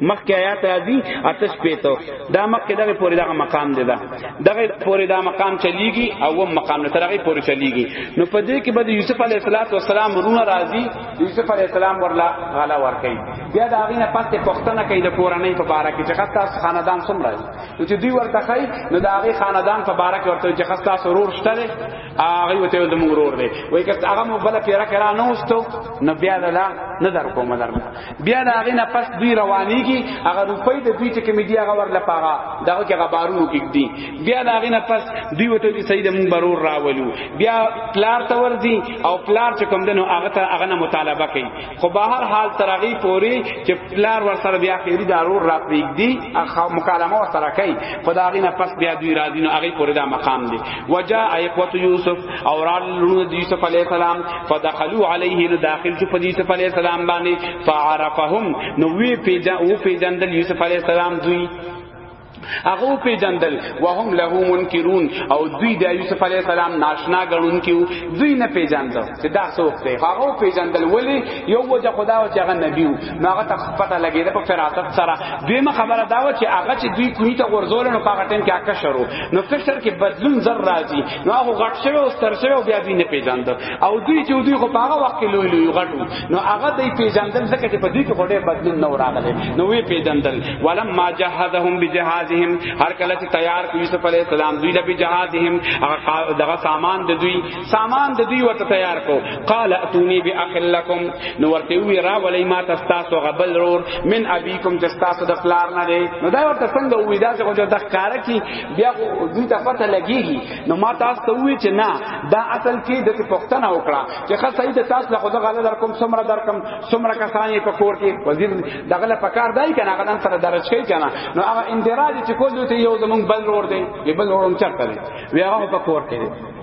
مخکې آیات راځي آتش پیتو دا مخکې دغه پوری دغه مقام دی دا دغه پوری دا مقام چلیږي او و مقام نه ترغه پوری چلیږي نو په دې کې به یوسف علی السلام رونه راځي یوسف علی السلام ورلا غلا ور کوي بیا دا غینه پاتې پښتنه کوي د کورنۍ په باره کې چې خاصه خاندان سم راځي نو چې دوی ورته خای نو دا غي خاندان په باره کې ورته چې خاصه سرور شته هغه وته د مورور دی وای که هغه مو بل پیرا کرا نه وستو نو بیا لا نه در کوم درمه بیا دا غینه پس دوی روانیږي هغه روپۍ د دوی چې کمی دی هغه ور لپاره دغه کې غبارونو کې دی بیا دا غینه پس دوی وته چې سید مون برور راولو بیا پلار ته ورځي او پلار چې کوم دنو هغه ته هغه نه مطالبه کوي خو به هر حال ترغی پوری چې پلار ور سره بیا خیری دارور را پریګ دی هغه مکالمه ور سره کوي خدای غینه پس بیا دوی راځي نو هغه پوری دا مقام دی وجا ایقوت یوسف او رال لونو د یوسف علی السلام فدخلوا علیه نو داخل شو په یوسف علی السلام باندې فعرفهم نو وی پیجا او پیجندل یوسف علی السلام دوی هغه په جندل وهم له منکرون او دوی د یوسف علی السلام ناشنا غنون کیو دوی نه پیجاندل چې دا څوک دی هغه په جندل ولی یو وجه خدا او چې هغه نبی وو نو هغه ته پته لګیده په فراست سره دیمه خبره دا و چې هغه چې دوی کوی ته ورزول نو هغه ټیم کې اکه شروع نو فشر کې بدلون زر راځي نو هغه غټ شوی او ستر شوی او بیا دوی نه پیژاند او دوی چې دوی خو په هغه وخت کې لوی لوی غټو نو هغه دوی پیژاندل ځکه چې په دوی کې غوډه بدلون نه راغلی نو وی پیژاندل ولم ما جهزهم بجهازهم هر کله چې تیار کړ یوسف علی السلام دوی له بجهازهم هغه دغه سامان د دوی سامان د دوی ورته تیار کو قال اتونی باخلکم نو ورته وی را ولی ما تستاسو غبل رور من ابیکم تستاسو د فلار نه دی نو دا ورته څنګه وی دا چې غوډه د کار کی بیا خو دوی ته پته لګیږي نو ما تاسو ته وی چې نه دا اصل کې د پښتنه وکړه چې خا صحیح د تاسو له خدای غل در کوم سمره در کوم سمره کسان په کور کې وزیر دغه له پکار دای کنه هغه نن سره درج کوي کنه نو هغه اندراج چې کول دوی ته یو زمون بل ور دی بل ورم چرته دی وی هغه په کور کې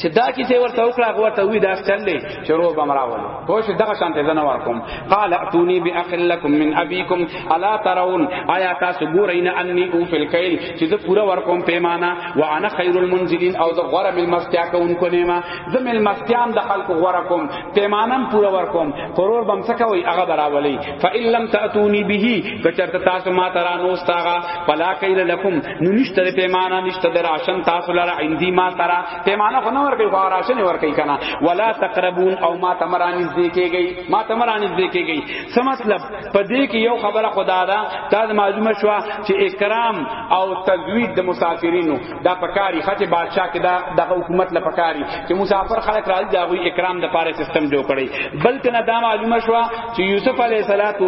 چې دا کیسه ورته وکړه هغه ورته وی دا چل دی چې روز به مراول خو شه دغه شان ته زنه ورکوم قال اتوني باخل لكم من ابيكم الا ترون آیا تاسو ګورئ نه اني او فل کيل چې زه پورا ورکوم پیمانه وانا خير المنزلين او زه غره مل مستیا کوونکو نیمه زه مل مستیام د خلق غره کوم پیمانم پورا ورکوم قرور بم سکوي هغه براولي فان لم تاتوني به کچرته تاسو ما ترانو استاغه فلا کيل لكم نو نشته پیمانه نشته د راشن تاسو لره عندي ما سره پیمانه خو نه ورکي خو راشن ورکي کنه ولا تقربون او ما تمرانیز دی کېږي ما تمرانیز دی کېږي څه مطلب په دې کې یو خبره خدا دا دا معلومه شو چې اکرام او تزوید د مسافرینو دا پکاري خته بادشاہ کې دا د حکومت لپاره پکاري چې مسافر خلک راځي دا غوي اکرام د پاره سیستم جوړ کړي بلکې نه دا معلومه شو چې یوسف علیه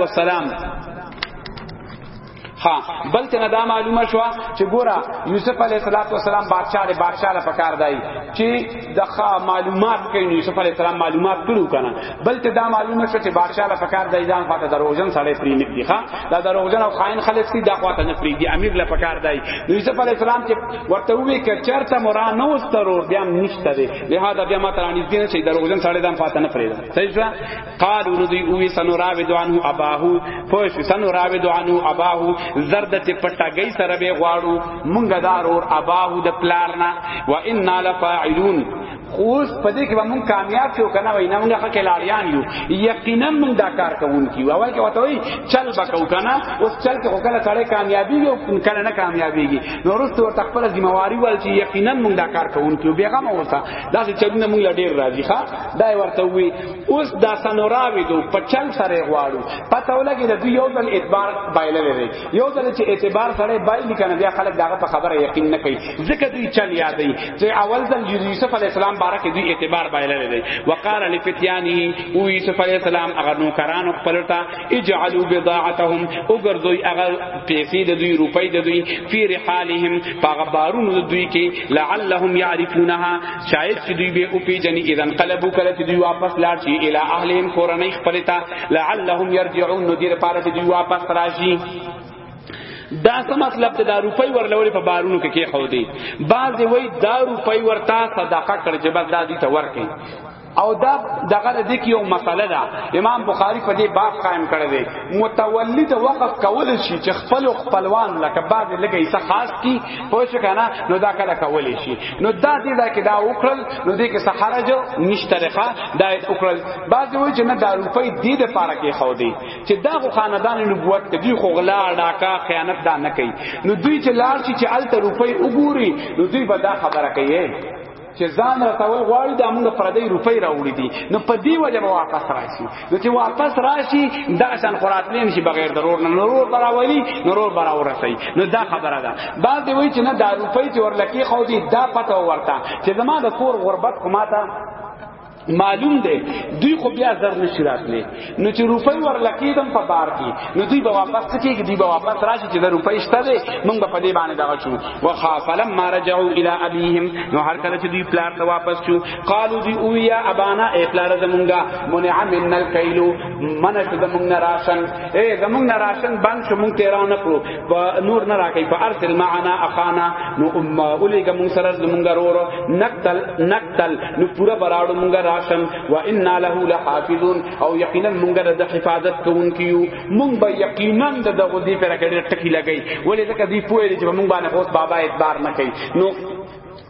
السلام ها بل ته دا معلومه شو چې ګورا یوسف علی السلام بادشاہ له بادشاہ له پکار دی چې دغه معلومات کین یوسف علی السلام معلومات کړو کنه بل ته دا معلومه شو چې بادشاہ له پکار دی ځان فاته دروژن سړی پری نک دی ښا دا دروژن او خائن خلک سي دا خواته نه پری دی امیر له پکار دی یوسف علی السلام چې ورته وی ک چرته مرا نو سترو بیا نشته دی لہذا بیا ما ترانی دین چې دروژن سړی ځان فاته نه پری دی صحیح قالو نو دی اوی سنو راوی دوانو اباهو پوش سنو راوی دوانو اباهو زرد تی پټا گئی سره به غواړو مونږ دار اور اباهو د پلارنا و انا لفاعلون خوس پدې کې مونږ کامیاب شو کنه وای نه مونږ حق لاریان یو یقینا مونږ دا کار کوونکی و اول کې وته وای چل بکاو کنه اوس چل کې وکړه سره کامیابی یو کنه نه کامیابیږي نو ورسته ورته خپل ذمہ واری ول چې یقینا مونږ دا کار کوونکی بیغم اوسه دا چې چلونه مونږ ډیر راضی ښا دا ورته وی اوس دا سنوراوی دو په چل سره غواړو پته ولګي د دوی یو ځل اعتبار بایلل لري یو ځل چې اعتبار سره بایلی کنه بیا خلک داغه په خبره یقین نه کوي ځکه دوی چل یادې چې اول ځل یوسف علی السلام بارک دوی اعتبار بایلل لري وقال لفتیانی او یوسف علی السلام هغه نوکرانو خپلتا اجعلوا بضاعتهم وګرځوي هغه پیسې د دوی روپۍ د دوی فی رحالهم هغه بارونو د دوی کې لعلهم يعرفونها شاید چې دوی به او پیجنې اذن قلبو کله چې دوی واپس لاړ شي الی اهلهم کورنۍ خپل ته لعلهم يرجعون نو دې لپاره چې دوی واپس راشي دا څه مطلب ته دا روپۍ ورلولې په بارونو کې کې خو دی بعض وی دا روپۍ ورتا صدقه کړ چې بس دا دې ته ورکې او دا دغه د دې یو مسله ده امام بخاری په دې باب قائم کړی دی متولی د وقف کول شي چې خپل خپلوان لکه بعد لکه ایسه خاص کی پوه شو کنه نو دا کله کول شي نو دا دې دا کې دا وکړل نو دې کې سحرج نشته لخوا دا وکړل بعد وی چې نه دا روپۍ دې د پاره کې خو دی چې دا خو خاندان نبوت ته دی خو غلا ډاکا خیانت دا نه کوي نو دوی چې لار شي چې الته روپۍ وګوري نو دوی به دا خبره کوي چې ځان راته وای غواړي دا موږ پردی روپۍ راوړي دي نو په دې وجه به واپس راشي نو چې واپس راشي دا شان قرات نه نشي بغیر ضرور نه نور براولي نور براور رسي نو دا خبره ده بعد وی چې نه دا روپۍ چې ورلکی خو دي دا پته ورته چې زما د کور غربت کومه معلوم دی دوی خو بیا زر نشی راتلی نو چې روپۍ ورلکیدم په بار کې نو دوی به واپس کېږي دوی به واپس راشي چې د روپۍ شته دی موږ به په دې باندې دغه شو وخافلم ما رجعوا الى ابيهم نو هر کله چې دوی پلار ته واپس شو قالو دوی او یا ابانا ای پلار زمونږه منع من الکیل منع شو زمونږ نه راشن ای زمونږ نه راشن بند شو مونږ تیرا نه کړو نور نه راکې په ارسل معنا اخانا نو ام اولیګه مونږ سره زمونږ ورور نقتل نقتل نو پورا براړو مونږه راشم و انا له لحافظون او یقینا مونږه د حفاظت کوونکیو مونږ به یقینا د دغه دی پر کډه ټکی لګی ولې ځکه دی پوهې چې مونږ باندې اوس بابا اعتبار نه کوي نو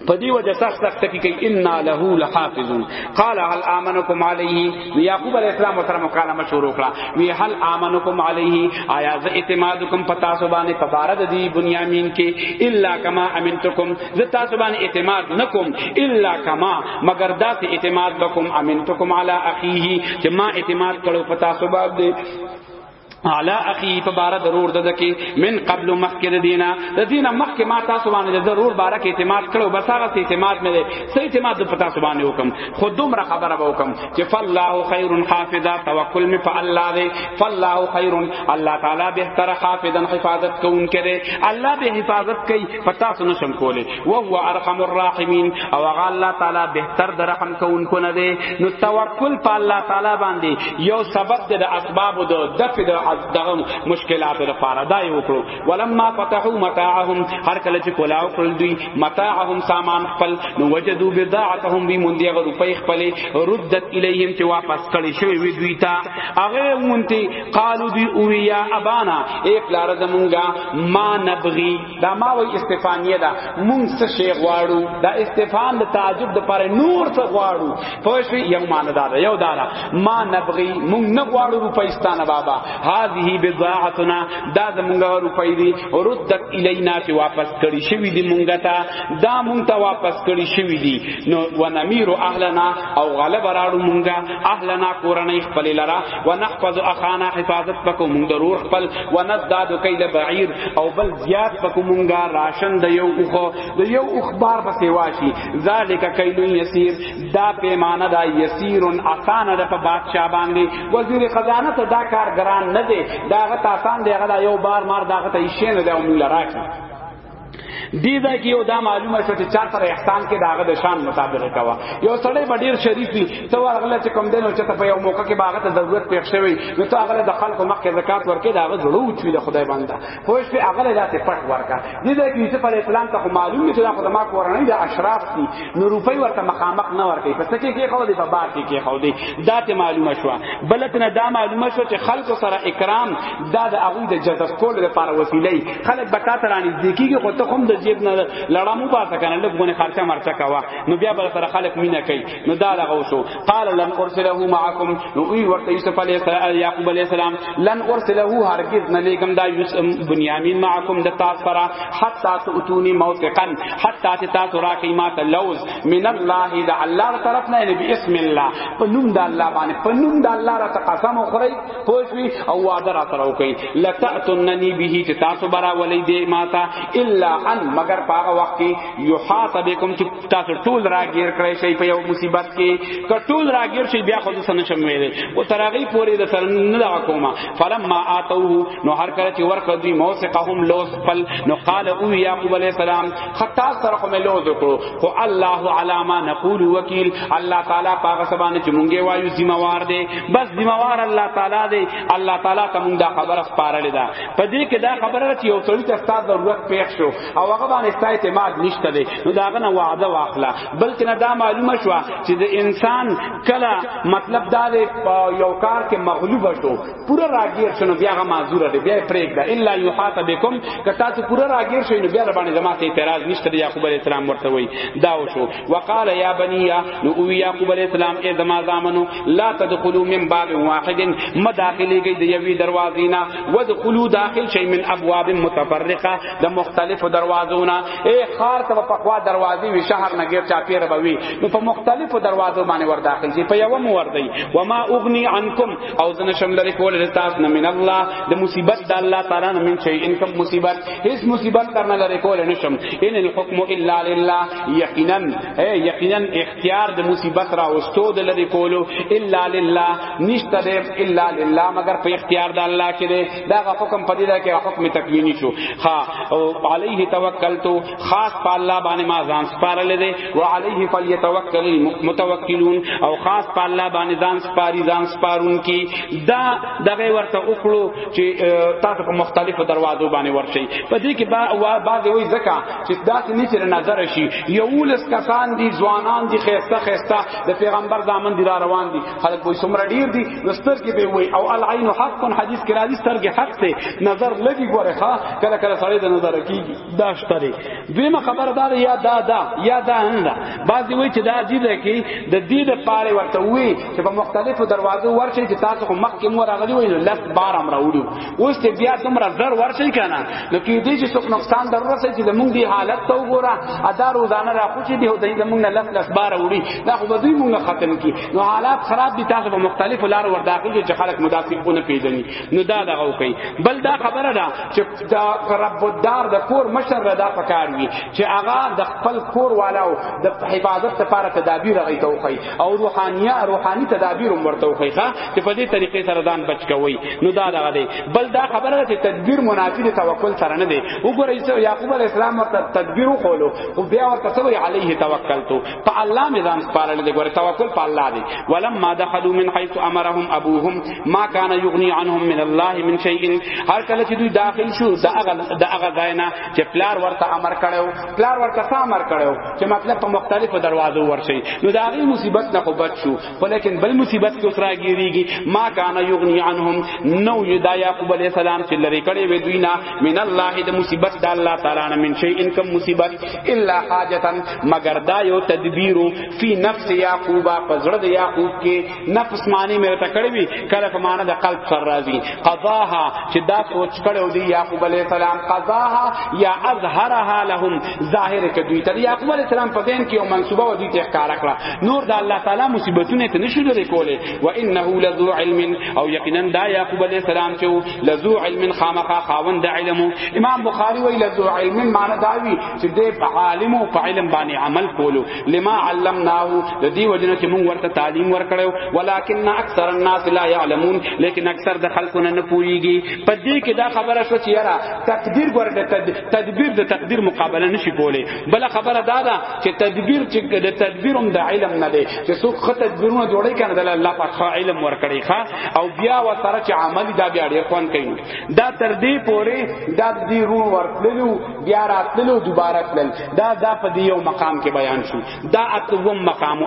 پدی وجه سخت سخت کی کئی انا له لحافظون قال هل امنکم علیه نو یعقوب علیہ السلام سره مکالمه شروع کړه وی هل امنکم علیه آیا ز اعتمادکم پتا سبانه پبارد دی بنیامین کې الا کما امنتکم ز تاسو باندې اعتماد نکوم الا کما مگر دا ته اعتماد بکم امنتکم علی اخیه چې ما اعتماد کړو پتا سبب دی علا اخی په بار ضرور د دکی من قبل مخک د دینه د دینه مخک ما تاسو باندې د ضرور بار کې اعتماد کړو بس هغه سي اعتماد مې دی سي اعتماد د پتا سبحانه حکم خود دومره خبره به حکم چې فالله خیر حافظا توکل می په الله دی فالله خیر الله تعالی بهتر حافظا حفاظت کوون کړي الله به حفاظت کوي پتا سو نشم کوله وهو ارحم الراحمین او هغه الله تعالی بهتر در رحم کوونکو نه دی نو توکل په الله تعالی باندې یو سبب د اسباب د دفع د دغه مشکلات لپاره دا یو کړو ولما فتحوا متاعهم هر کله چې کولاو کړل دوی متاعهم سامان خپل نو وجدوا بضاعتهم بی مونږ هغه روپۍ خپل ردت الیهم چې واپس کړي شوی وی دوی ته هغه مونږ قالو دی او یا ابانا ایک لار زمونږه ما نبغي دا ما وی استفانیه دا مونږ څه شی غواړو دا استفان د تعجب د پر نور څه غواړو پوه شو یو مان دا یو دا ما نبغي مونږ نه غواړو روپیستان بابا هذه بضاعتنا دا زمونږ روپی دی ردت الینا چې واپس کړی شوی دی مونږ ته دا مونږ ته واپس کړی شوی دی نو ونمیر اهلنا او غلب راړو مونږه اهلنا کورنۍ خپل لرا ونحفظ اخانا حفاظت پکو مونږ ضرور خپل ونزداد کیل بعیر او بل زیات پکو مونږه راشن د یو اوخو د یو اوخ بار په سیوا شي ذالک کیل یسیر دا پیمانه دا یسیر اسانه د په بادشاہ باندې وزیر خزانه ته دا کار ګران نه دی دا غت آسان دی غدا یو بار مار دا غت یې شین دی او مونږ لراکي دې دا کې یو دا معلومه شو چې چا سره احسان کې داغه د شان مطابق کوا یو سړی به ډیر شریف وي ته ورغله چې کوم دینو چې ته په یو موقع کې باغ ته ضرورت پېښ شوی نو ته هغه د خلکو مخ کې زکات ورکې داغه ضرورت وي د خدای بنده خوش په هغه لاته پټ ورکا دې دا کې چې پر اسلام ته معلوم چې دا خدای ما کورنۍ د اشراف دي نو روپۍ ورته مخامخ نه ورکې پس کې کې خو دې په بار کې کې خو دې دا ته معلومه شو بلت نه دا معلومه شو چې خلکو سره اکرام دا د هغه د جذب کول لپاره وسیله خلک بکا ترانی دیکيږي خو ته هم د جیب نه لړامو پاسه کنه لږونه خرچه مرچه کوا نو بیا بل سره خلک مینا کوي نو دا لغو شو قال لن ارسله معكم نو وی ورته یوسف علیہ السلام یعقوب علیہ السلام لن ارسله هرگز نه لګم دا یوسف بنیامین معكم د تاسو سره حتا تؤتونی موثقا حتا تاسو راکی ما ته لوز من الله دا الله طرف نه نبی اسم الله په نوم د الله باندې په نوم د الله را قسم خوري پوښوي او وعده را سره وکي لتاتننی به چې تاسو برا ولې دی ما ته الا ان مگر پاغه وخت یحاط بكم چې تاسو ټول راګیر کړی شي په یو مصیبت کې که ټول راګیر شي بیا خو څه نشم ویلې او ترغی پوری د سر نه دا کومه فلما اتوه نو هر کله چې ورکړ دوی موثقهم لوس فل نو قال او یعقوب علیہ السلام خطا سره کوم لوز وکړو خو الله علاما نقول وکیل الله تعالی پاغه سبانه چې مونږه وایو ذمہ وار دی بس ذمہ وار الله تعالی دی الله تعالی ته مونږ دا خبره سپارلې ده په دې کې دا خبره چې یو څړي ته ستاسو ضرورت پیښ شو او هغه باندې ستا اعتماد نشته دی نو دا غنه وعده واخلا بلکې نه دا معلومه شو چې د انسان کله مطلب دا دی یو کار کې مغلوب شو پورا راګیر شنو بیا غو معذور دی بیا پریک دا الا یحات بكم کتا ته پورا راګیر شوی نو بیا باندې زما ته اعتراض نشته دی یعقوب علیہ السلام ورته وی دا وشو وقال یا بنی نو او یعقوب علیہ السلام ای زما زامنو لا تدخلوا من باب واحد مداخلی گئی دی یوی دروازینا ودخلوا داخل شی من ابواب متفرقه د مختلفو دروازونه اے خار ته په خوا دروازې وی شهر نه غیر چا پیره بوي نو په مختلفو دروازو باندې ور داخل شي په یو مو ور دی و ما اغنی عنکم او زنه شم لري کول رتاس نه من الله د مصیبت د الله تعالی نه من شي انکم مصیبت هیڅ مصیبت تر نه لري کول نه شم ان الحكم الا لله یقینا اے یقینا اختیار د مصیبت را واستو د لري کولو الا لله نشته الا لله مگر په اختیار د الله کې دا حکم پدې دا کې حکم تکوینی شو ها او علیه توکلت خاص په الله باندې ما ځان سپارل دي او علیه فلیتوکل المتوکلون او خاص په الله باندې ځان سپاری ځان سپارون کی دا دغه ورته وکړو چې تاسو په مختلفو دروازو باندې ورشي پدې کې با بعض وی زکه چې دا نه چې نظر شي یولس کسان دي ځوانان دي خيسته خيسته د پیغمبر دامن دي را روان دي خلک وای سمره ډیر دي نستر کې به وای او العين حق حدیث کې راځي ستر کې حق ته نظر لګي ګوره ښا کله کله سړی د نظر کیږي دا شتري دیمه خبردار یا دا دا یا دا هند بعضی وای چې دا دي ده کې د دې د پاره ورته وای چې په مختلفو دروازو ورشي چې تاسو خو مخ کې مور راغلي وای نو لس بار امر وړو اوس ته بیا تمره زر ورشي کنه نو کې دې چې څوک نقصان ضرورت چې د مونږ دی حالت ته وګوره ادا روزانه را خوشي دی هدی د مونږ نه لس لس بار وړي دا خو به دوی مونږ ختم کی نو حالات خراب دي تاسو په مختلفو لار ور داخل دي چې خلک مدافعونه پیژني نو دا دغه کوي بل دا خبره ده چې دا رب الدار د کور مشر ردا پکار وي چې هغه د خپل کور والاو د حفاظت لپاره تدابیر غي توخی او روحانیا روحانی تدابیر ورته وخی ښا چې په دې طریقې سره ځان بچ کوي نو دا دغه دی بل دا خبره ده چې تدبیر منافی د توکل سره نه دی وګورئ یعقوب علی السلام ورته تدبیر خو لو خو بیا ورته علیه توکلتو په الله می ځان سپارل دي ګوره توکل په الله دی ولما دخلوا من حيث امرهم ابوهم ما كان يغني عنهم من الله من شيء هر کله چې دوی داخل شو دا هغه دا هغه غاینا چې پلار ورته امر کړو پلار ورته امر کړو چې مطلب په مختلفو دروازو ورشي نو دا غي مصیبت نه خو بچ شو خو لیکن بل مصیبت کې اوسرا گیریږي ما کان یغنی عنهم نو یدا یعقوب علی السلام چې لری کړي وې دوی نه من الله د مصیبت د الله تعالی نه من شی ان کم مصیبت الا حاجتا مگر دا یو تدبیر فی نفس یعقوب پزړه د یعقوب کې نفس معنی مې ته کړی وی کله په معنی د قلب سر راضی قضاها چې دا سوچ کړو دی یعقوب علی السلام قضاها یا اظهرها لهم ظاهر کې دوی ته یعقوب علی السلام په ذهن کې یو منسوبه و دوی ته ښکارا کړه نور د الله تعالی مصیبتونه ته نشو لري کوله و انه لذو علم او یقینا دا یعقوب علیہ السلام چې لذو علم خامخا خاوند علم امام بخاری وی لذو علم معنی دا وی چې د عالم او علم باندې عمل کولو لما علمناه د دې وجنه چې موږ ورته تعلیم ورکړو ولکن اکثر الناس لا يعلمون لیکن اکثر د خلکو نه نه پوریږي په دې کې دا خبره شو چې یاره تقدیر ګورته تدبیر د تقدیر مقابله نشي کوله بل خبره دا ده چې تدبیر چې د تدبیر هم د علم نه دی چې څوک خط تدبیرونه جوړی کنه د الله پاک خو علم ورکړي ښا او بیا و سره چې عمل دا بیا ډیر خوان کوي دا تر دې پورې دا د دې رون ورتللو بیا راتللو دوباره تلل دا دا په دې یو مقام کې بیان شو دا اتوم مقام